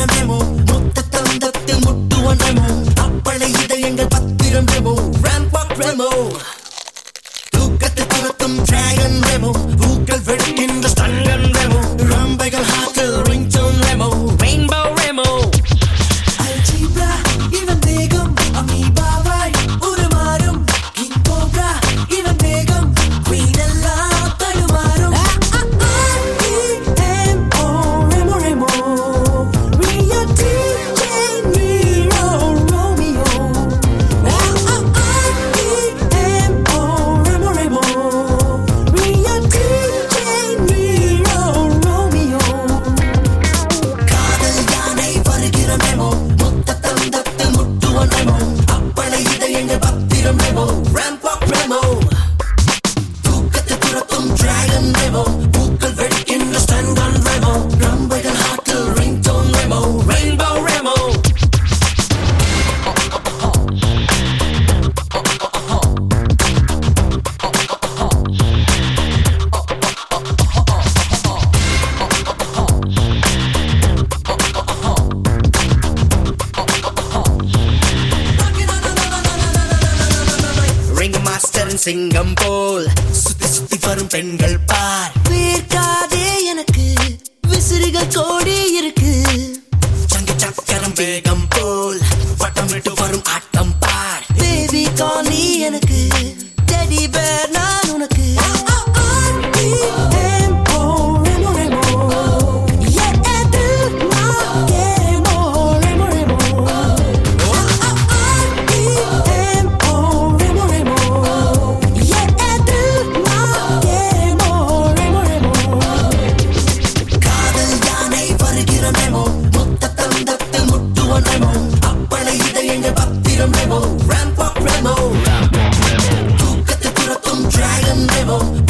பத்திரமேமோ முத்த தந்தத்தில் முட்டுவனமோ? அப்பளை இதயங்கள் பத்திரமேமோ? ரேம்பாக் ரேமோ தூக்கத்தை துரத்தும் டிராகன் ரேமோ சிங்கம் போல் சுத்தி சுத்தி வரும் பெண்கள் பார். பேர்க்காதே எனக்கு விசிறுகள் கோடி இருக்கு. சங்க சக்கரம் வேகம் போல் பட்டம் விட்டு வரும் ஆட்டம் பார். தேவி காணி எனக்கு. டெடி பேர் நான் Bible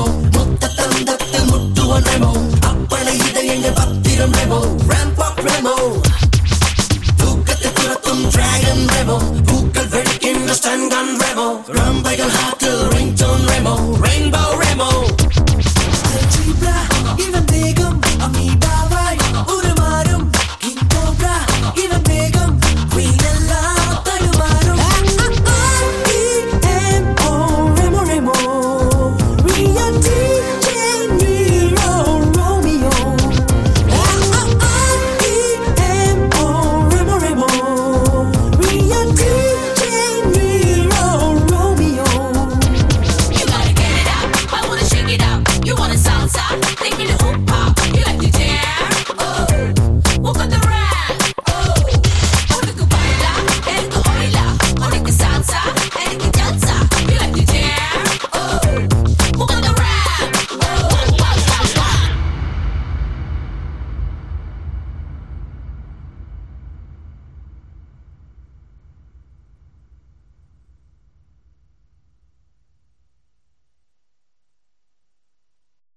ரெமோ முத்த தந்தத்தில் முட்டுவன் ரெமோ அப்பனை இதயங்கள் பத்திரம் ரெமோ ரேம்பாக் ரெமோ தூக்கத்தை துரத்தும் டிராகன் ரெமோ பூக்கள் வெடிக்கின்ற ஸ்டன் கன் ரெமோ ரம்பைகள் ஹாட்டில்